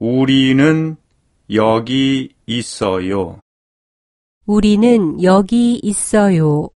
우리는 여기 있어요. 우리는 여기 있어요.